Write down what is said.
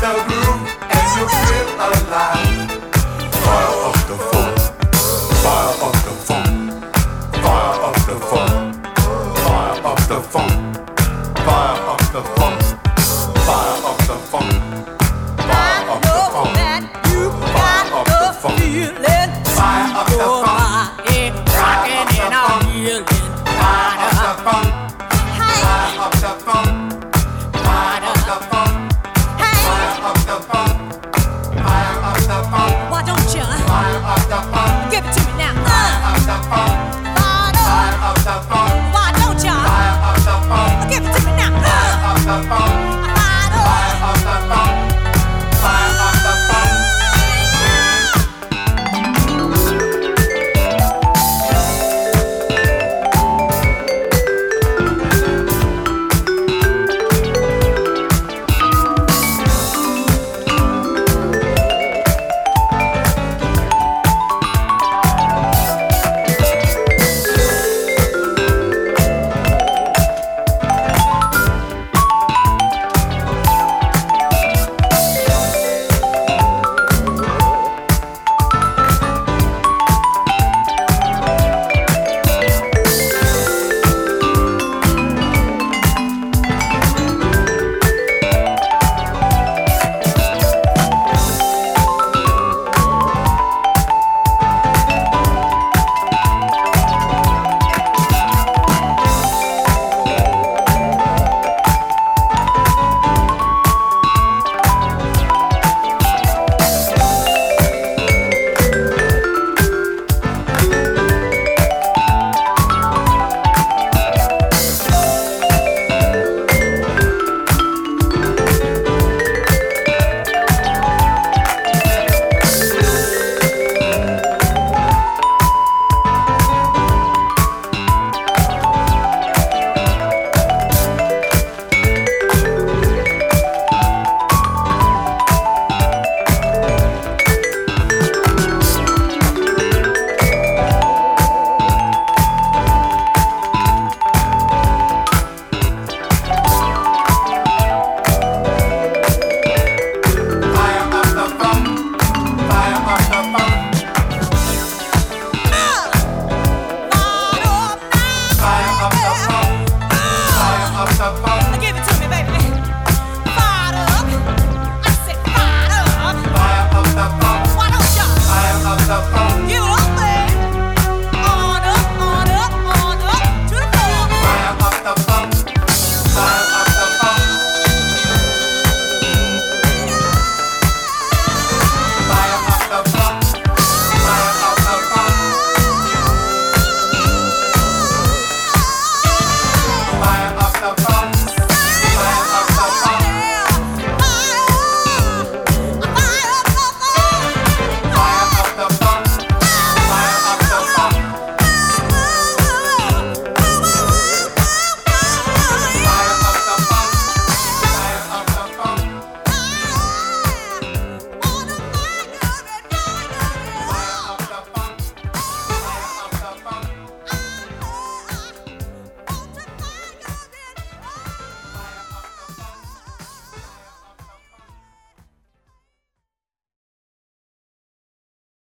The groove and you feel alive.